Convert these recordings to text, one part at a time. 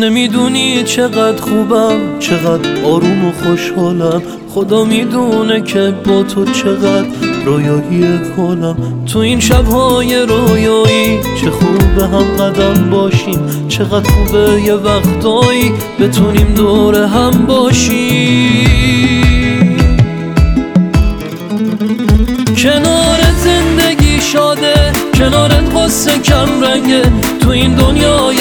نمی‌دونی چقدر خوبم چقدر آروم و خوشحالم. خدا می‌دونه که با تو چقدر رویایی کنم تو این شبهای رویایی چه خوبه هم قدم باشیم چقدر خوبه یه وقتایی بتونیم دور هم باشیم. کنار زندگی شاده کنارت قصه کم رنگه. تو این دنیای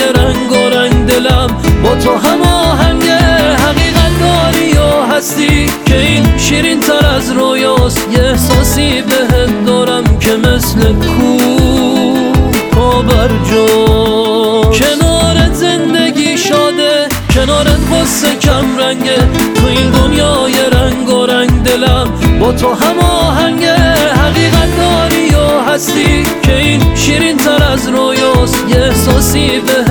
با تو هم آهنگه حقیقت داری و هستی؟ که این شیرین تر از رویاست یه احساسی بهت دارم که مثل کو بر کنارت زندگی شاده کنارت قصه کم رنگه. تو این دنیای رنگ و رنگ دلم با تو هم آهنگه حقیقت داری و هستی؟ که این شیرین تر از رویاست یه احساسی بهت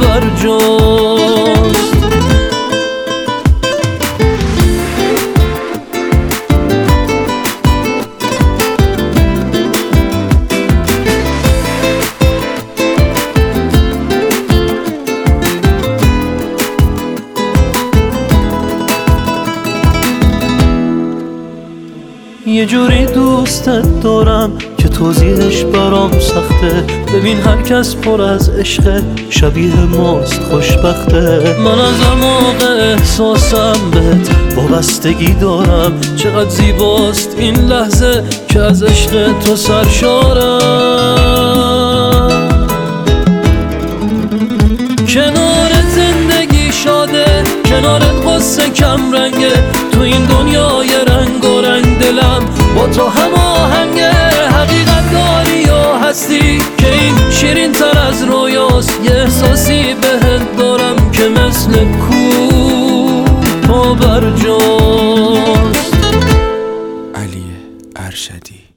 جاست یه جوری دوستت دارم که توضیحش برام سخته. ببین هر کس پر از عشق شبیه ماست خوشبخته. من از موقع احساسم بهت وابستگی دارم. چقدر زیباست این لحظه که از عشق تو سرشارم کنار زندگی شاده کنارت قصه کم رنگه. تو هم آهنگه حقیقت داری و هستی؟ که این شیرین تر از رویاست. یه احساسی بهت دارم که مثل کو پا بر علی ارشدی.